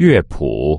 乐谱。